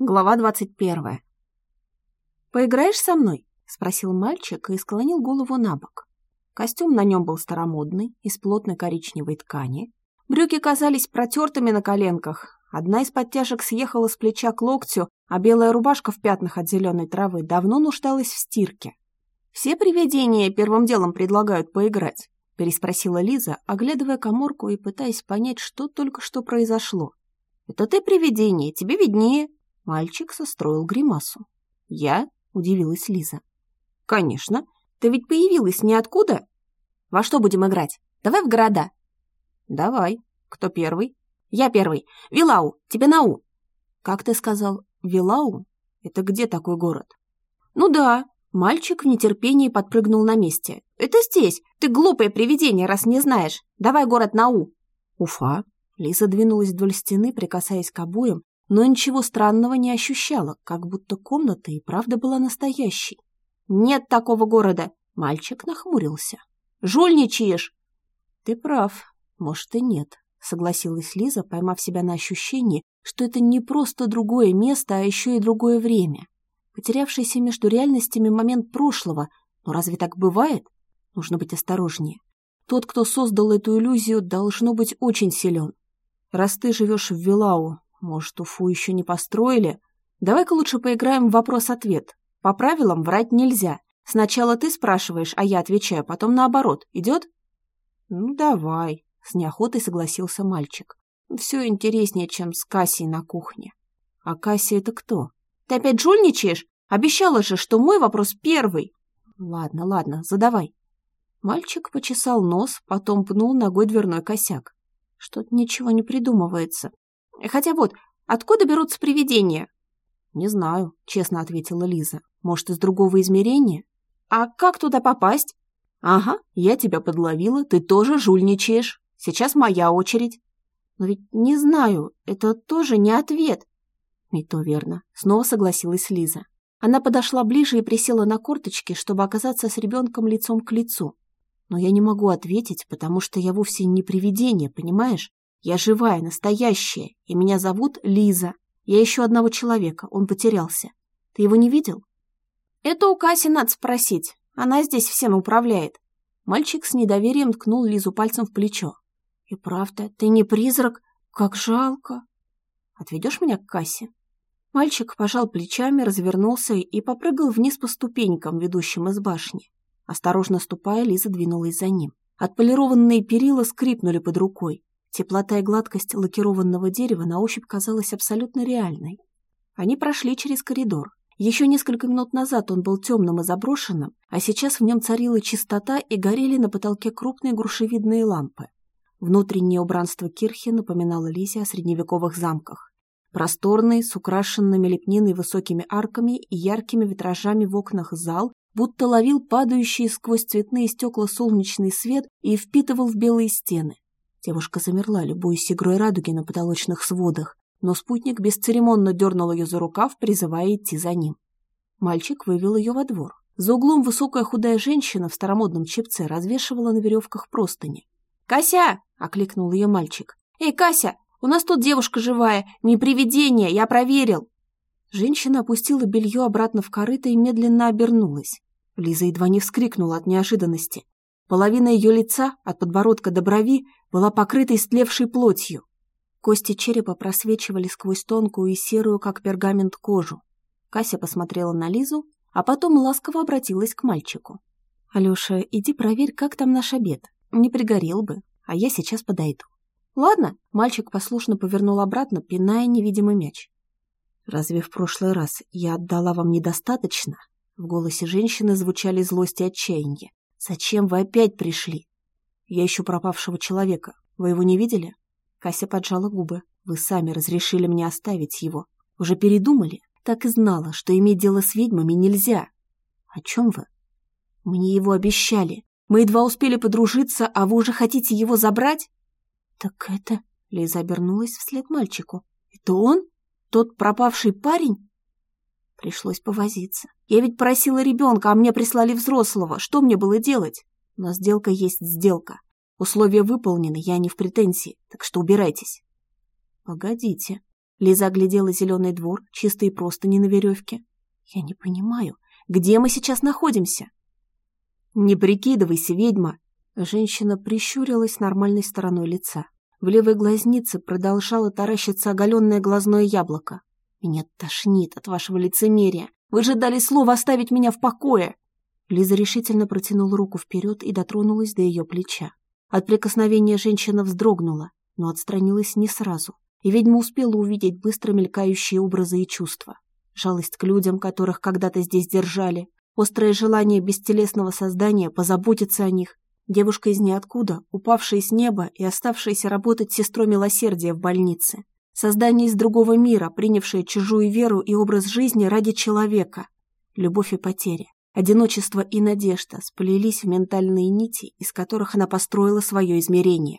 Глава двадцать первая. «Поиграешь со мной?» — спросил мальчик и склонил голову на бок. Костюм на нем был старомодный, из плотной коричневой ткани. Брюки казались протертыми на коленках. Одна из подтяжек съехала с плеча к локтю, а белая рубашка в пятнах от зеленой травы давно нуждалась в стирке. «Все привидения первым делом предлагают поиграть?» — переспросила Лиза, оглядывая коморку и пытаясь понять, что только что произошло. «Это ты привидение, тебе виднее», Мальчик состроил гримасу. «Я?» — удивилась Лиза. «Конечно. Ты ведь появилась ниоткуда. Во что будем играть? Давай в города». «Давай. Кто первый?» «Я первый. Вилау. Тебе на У». «Как ты сказал? Вилау? Это где такой город?» «Ну да». Мальчик в нетерпении подпрыгнул на месте. «Это здесь. Ты глупое привидение, раз не знаешь. Давай город на У». «Уфа». Лиза двинулась вдоль стены, прикасаясь к обоям, но ничего странного не ощущала, как будто комната и правда была настоящей. «Нет такого города!» — мальчик нахмурился. «Жульничаешь!» «Ты прав, может и нет», — согласилась Лиза, поймав себя на ощущении, что это не просто другое место, а еще и другое время. Потерявшийся между реальностями момент прошлого. Но разве так бывает? Нужно быть осторожнее. Тот, кто создал эту иллюзию, должно быть очень силен. Раз ты живешь в Вилау, может, Уфу еще не построили? Давай-ка лучше поиграем в вопрос-ответ. По правилам врать нельзя. Сначала ты спрашиваешь, а я отвечаю, потом наоборот. Идет? Ну, давай, с неохотой согласился мальчик. Все интереснее, чем с Кассией на кухне. А Кассия это кто? Ты опять жульничаешь? Обещала же, что мой вопрос первый. Ладно, ладно, задавай. Мальчик почесал нос, потом пнул ногой дверной косяк. Что-то ничего не придумывается. Хотя вот, откуда берутся привидения?» «Не знаю», — честно ответила Лиза. «Может, из другого измерения?» «А как туда попасть?» «Ага, я тебя подловила, ты тоже жульничаешь. Сейчас моя очередь». «Но ведь не знаю, это тоже не ответ». «И то верно», — снова согласилась Лиза. Она подошла ближе и присела на корточки, чтобы оказаться с ребенком лицом к лицу. «Но я не могу ответить, потому что я вовсе не привидение, понимаешь? Я живая, настоящая, и меня зовут Лиза. Я ищу одного человека, он потерялся. Ты его не видел? Это у Каси надо спросить. Она здесь всем управляет. Мальчик с недоверием ткнул Лизу пальцем в плечо. И правда, ты не призрак? Как жалко. Отведешь меня к Кассе? Мальчик пожал плечами, развернулся и попрыгал вниз по ступенькам, ведущим из башни. Осторожно ступая, Лиза двинулась за ним. Отполированные перила скрипнули под рукой. Теплота и гладкость лакированного дерева на ощупь казалась абсолютно реальной. Они прошли через коридор. Еще несколько минут назад он был темным и заброшенным, а сейчас в нем царила чистота и горели на потолке крупные грушевидные лампы. Внутреннее убранство кирхи напоминало Лизе о средневековых замках. Просторный, с украшенными лепниной высокими арками и яркими витражами в окнах зал будто ловил падающий сквозь цветные стекла солнечный свет и впитывал в белые стены. Девушка замерла, любуясь игрой радуги на потолочных сводах, но спутник бесцеремонно дернул ее за рукав, призывая идти за ним. Мальчик вывел ее во двор. За углом высокая худая женщина в старомодном чепце развешивала на веревках простыни. «Кася!» — окликнул ее мальчик. «Эй, Кася, у нас тут девушка живая, не привидение, я проверил!» Женщина опустила белье обратно в корыто и медленно обернулась. Лиза едва не вскрикнула от неожиданности. Половина ее лица, от подбородка до брови, была покрыта истлевшей плотью. Кости черепа просвечивали сквозь тонкую и серую, как пергамент, кожу. Кася посмотрела на Лизу, а потом ласково обратилась к мальчику. «Алеша, иди проверь, как там наш обед. Не пригорел бы, а я сейчас подойду». «Ладно», — мальчик послушно повернул обратно, пиная невидимый мяч. «Разве в прошлый раз я отдала вам недостаточно?» В голосе женщины звучали злость и отчаяние. «Зачем вы опять пришли?» «Я ищу пропавшего человека. Вы его не видели?» Кася поджала губы. «Вы сами разрешили мне оставить его. Уже передумали? Так и знала, что иметь дело с ведьмами нельзя». «О чем вы?» «Мне его обещали. Мы едва успели подружиться, а вы уже хотите его забрать?» «Так это...» — Лиза обернулась вслед мальчику. «Это он? Тот пропавший парень?» Пришлось повозиться. Я ведь просила ребенка, а мне прислали взрослого. Что мне было делать? Но сделка есть сделка. Условия выполнены, я не в претензии, так что убирайтесь. Погодите. Лиза оглядела зеленый двор, чистые простыни на веревке. «Я не понимаю, где мы сейчас находимся?» «Не прикидывайся, ведьма!» Женщина прищурилась нормальной стороной лица. В левой глазнице продолжало таращиться оголенное глазное яблоко. «Меня тошнит от вашего лицемерия! Вы же дали слово оставить меня в покое!» Лиза решительно протянула руку вперед и дотронулась до ее плеча. От прикосновения женщина вздрогнула, но отстранилась не сразу, и ведьма успела увидеть быстро мелькающие образы и чувства. Жалость к людям, которых когда-то здесь держали, острое желание бестелесного создания позаботиться о них, девушка из ниоткуда, упавшая с неба и оставшаяся работать сестрой милосердия в больнице, создание из другого мира, принявшее чужую веру и образ жизни ради человека, любовь и потеря. Одиночество и надежда сплелись в ментальные нити, из которых она построила свое измерение.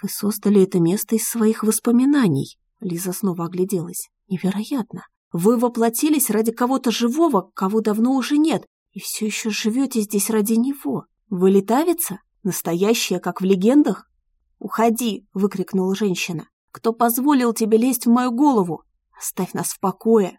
«Вы создали это место из своих воспоминаний», — Лиза снова огляделась. «Невероятно! Вы воплотились ради кого-то живого, кого давно уже нет, и все еще живете здесь ради него. Вы летавица? Настоящая, как в легендах?» «Уходи!» — выкрикнула женщина. «Кто позволил тебе лезть в мою голову? Оставь нас в покое!»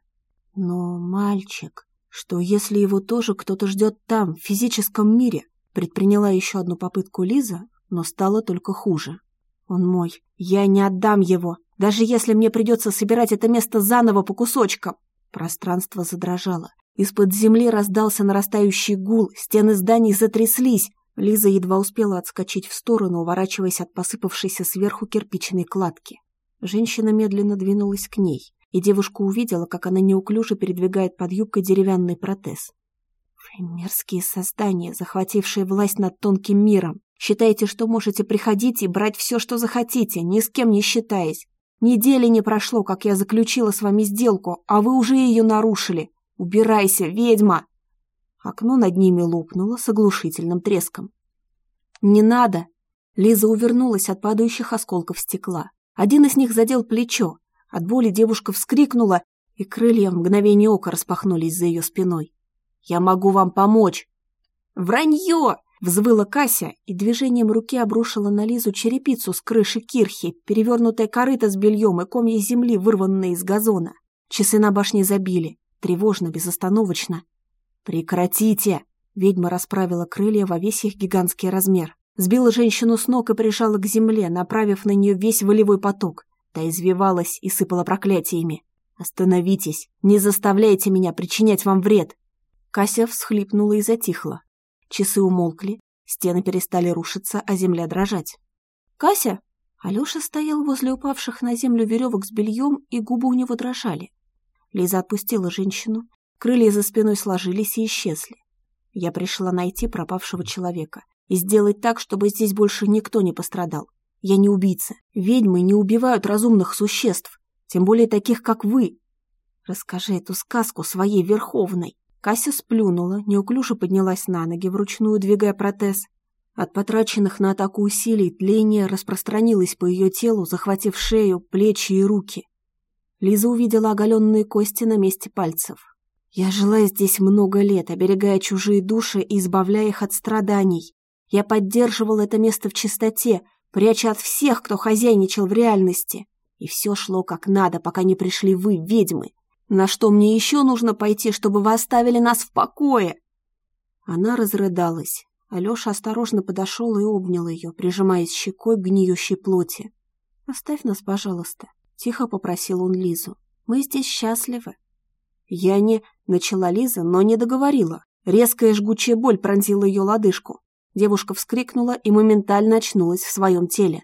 «Но, мальчик, что если его тоже кто-то ждет там, в физическом мире?» Предприняла еще одну попытку Лиза, но стало только хуже. «Он мой. Я не отдам его, даже если мне придется собирать это место заново по кусочкам!» Пространство задрожало. Из-под земли раздался нарастающий гул, стены зданий затряслись. Лиза едва успела отскочить в сторону, уворачиваясь от посыпавшейся сверху кирпичной кладки. Женщина медленно двинулась к ней и девушка увидела, как она неуклюже передвигает под юбкой деревянный протез. «Вы мерзкие создания, захватившие власть над тонким миром. Считаете, что можете приходить и брать все, что захотите, ни с кем не считаясь. Недели не прошло, как я заключила с вами сделку, а вы уже ее нарушили. Убирайся, ведьма!» Окно над ними лопнуло с оглушительным треском. «Не надо!» Лиза увернулась от падающих осколков стекла. Один из них задел плечо, от боли девушка вскрикнула, и крылья в мгновение ока распахнулись за ее спиной. «Я могу вам помочь!» «Вранье!» — взвыла Кася и движением руки обрушила на Лизу черепицу с крыши кирхи, перевернутая корыто с бельем и комья земли, вырванные из газона. Часы на башне забили, тревожно, безостановочно. «Прекратите!» — ведьма расправила крылья во весь их гигантский размер. Сбила женщину с ног и прижала к земле, направив на нее весь волевой поток. Та извивалась и сыпала проклятиями. «Остановитесь! Не заставляйте меня причинять вам вред!» Кася всхлипнула и затихла. Часы умолкли, стены перестали рушиться, а земля дрожать. «Кася!» Алеша стоял возле упавших на землю веревок с бельем, и губы у него дрожали. Лиза отпустила женщину, крылья за спиной сложились и исчезли. Я пришла найти пропавшего человека и сделать так, чтобы здесь больше никто не пострадал. Я не убийца. Ведьмы не убивают разумных существ, тем более таких, как вы. Расскажи эту сказку своей Верховной. Кася сплюнула, неуклюже поднялась на ноги, вручную двигая протез. От потраченных на атаку усилий тление распространилось по ее телу, захватив шею, плечи и руки. Лиза увидела оголенные кости на месте пальцев. «Я жила здесь много лет, оберегая чужие души и избавляя их от страданий. Я поддерживала это место в чистоте, пряча от всех, кто хозяйничал в реальности. И все шло как надо, пока не пришли вы, ведьмы. На что мне еще нужно пойти, чтобы вы оставили нас в покое?» Она разрыдалась. Алеша осторожно подошел и обнял ее, прижимаясь щекой к гниющей плоти. «Оставь нас, пожалуйста», — тихо попросил он Лизу. «Мы здесь счастливы». «Я не...» — начала Лиза, но не договорила. Резкая жгучая боль пронзила ее лодыжку. Девушка вскрикнула и моментально очнулась в своем теле.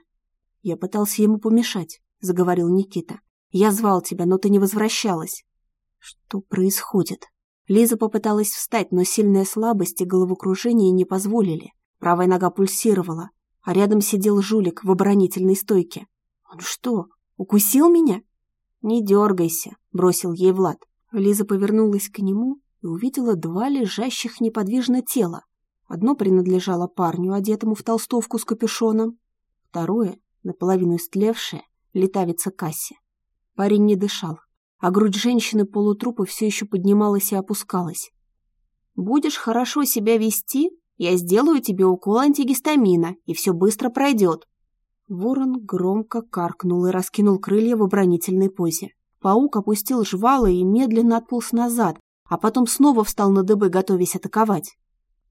«Я пытался ему помешать», — заговорил Никита. «Я звал тебя, но ты не возвращалась». «Что происходит?» Лиза попыталась встать, но сильная слабость и головокружение не позволили. Правая нога пульсировала, а рядом сидел жулик в оборонительной стойке. «Он что, укусил меня?» «Не дергайся», — бросил ей Влад. Лиза повернулась к нему и увидела два лежащих неподвижно тела. Одно принадлежало парню, одетому в толстовку с капюшоном, второе, наполовину истлевшее, летавица Касси. Парень не дышал, а грудь женщины полутрупа все еще поднималась и опускалась. «Будешь хорошо себя вести, я сделаю тебе укол антигистамина, и все быстро пройдет». Ворон громко каркнул и раскинул крылья в оборонительной позе. Паук опустил жвалы и медленно отполз назад, а потом снова встал на дыбы, готовясь атаковать.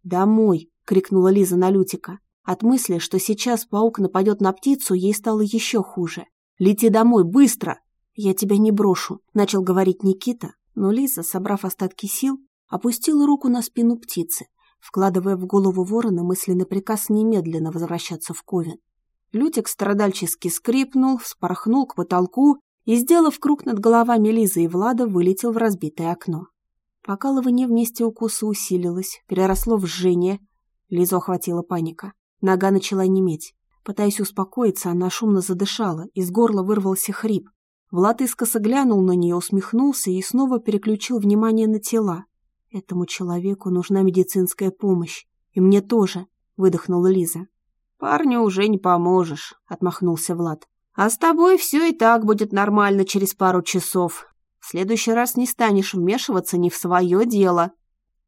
«Домой!» — крикнула Лиза на Лютика. От мысли, что сейчас паук нападет на птицу, ей стало еще хуже. «Лети домой, быстро!» «Я тебя не брошу», — начал говорить Никита, но Лиза, собрав остатки сил, опустила руку на спину птицы, вкладывая в голову ворона мысленный приказ немедленно возвращаться в Ковен. Лютик страдальчески скрипнул, вспорхнул к потолку и, сделав круг над головами Лизы и Влада, вылетел в разбитое окно. Покалывание вместе укуса усилилось, переросло в жжение. Лизу охватила паника. Нога начала неметь. Пытаясь успокоиться, она шумно задышала, из горла вырвался хрип. Влад искоса глянул на нее, усмехнулся и снова переключил внимание на тела. «Этому человеку нужна медицинская помощь. И мне тоже», — выдохнула Лиза. «Парню уже не поможешь», — отмахнулся Влад. «А с тобой все и так будет нормально через пару часов. Следующий раз не станешь вмешиваться не в свое дело».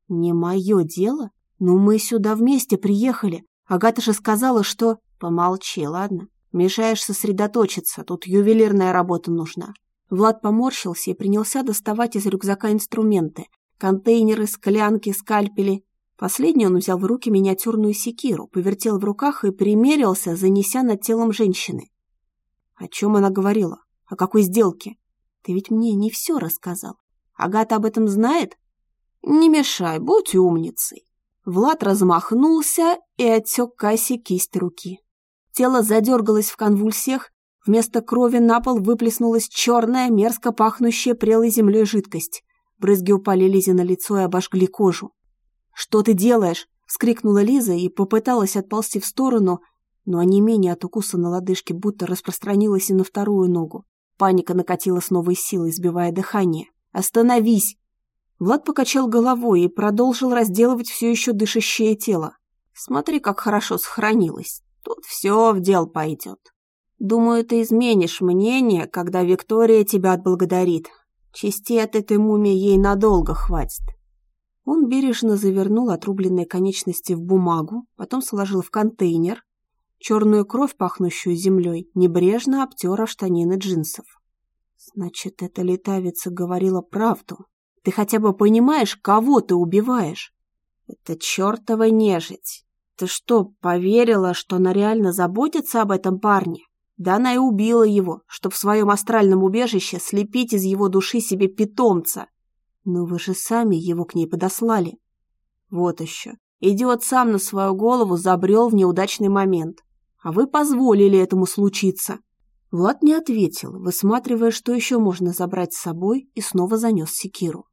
«Не мое дело? Ну мы сюда вместе приехали. Агата же сказала, что...» «Помолчи, ладно? Мешаешь сосредоточиться, тут ювелирная работа нужна». Влад поморщился и принялся доставать из рюкзака инструменты. Контейнеры, склянки, скальпели. Последний он взял в руки миниатюрную секиру, повертел в руках и примерился, занеся над телом женщины. О чем она говорила? О какой сделке? Ты ведь мне не все рассказал. Агата об этом знает? Не мешай, будь умницей. Влад размахнулся и отсек Кассе кисть руки. Тело задергалось в конвульсиях, вместо крови на пол выплеснулась черная, мерзко пахнущая прелой землей жидкость. Брызги упали Лизе на лицо и обожгли кожу. «Что ты делаешь?» — вскрикнула Лиза и попыталась отползти в сторону, но онемение от укуса на лодыжке будто распространилось и на вторую ногу. Паника накатила с новой силой, сбивая дыхание. «Остановись!» Влад покачал головой и продолжил разделывать все еще дышащее тело. «Смотри, как хорошо сохранилось. Тут все в дел пойдет. Думаю, ты изменишь мнение, когда Виктория тебя отблагодарит. Части от этой мумии ей надолго хватит». Он бережно завернул отрубленные конечности в бумагу, потом сложил в контейнер, Черную кровь, пахнущую землей, небрежно обтера штанины джинсов. Значит, эта летавица говорила правду. Ты хотя бы понимаешь, кого ты убиваешь? Это чертова нежить. Ты что, поверила, что она реально заботится об этом парне? Да она и убила его, чтобы в своем астральном убежище слепить из его души себе питомца. Но вы же сами его к ней подослали. Вот еще. Идиот сам на свою голову забрел в неудачный момент а вы позволили этому случиться». Влад не ответил, высматривая, что еще можно забрать с собой, и снова занес секиру.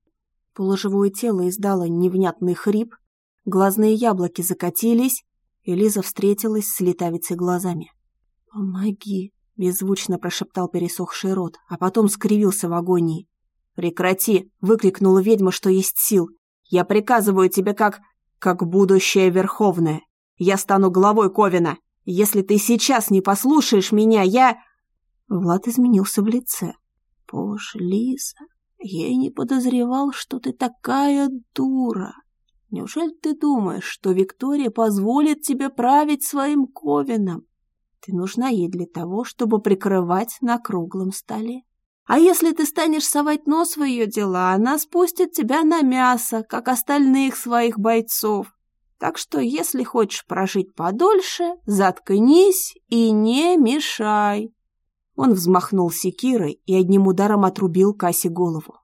Полуживое тело издало невнятный хрип, глазные яблоки закатились, и Лиза встретилась с летавицей глазами. «Помоги!» — беззвучно прошептал пересохший рот, а потом скривился в агонии. «Прекрати!» — выкрикнула ведьма, что есть сил. «Я приказываю тебе как... как будущее Верховное. Я стану главой Ковина!» Если ты сейчас не послушаешь меня, я...» Влад изменился в лице. «Боже, Лиза, я и не подозревал, что ты такая дура. Неужели ты думаешь, что Виктория позволит тебе править своим ковином? Ты нужна ей для того, чтобы прикрывать на круглом столе. А если ты станешь совать нос в ее дела, она спустит тебя на мясо, как остальных своих бойцов. Так что, если хочешь прожить подольше, заткнись и не мешай. Он взмахнул секирой и одним ударом отрубил Кассе голову.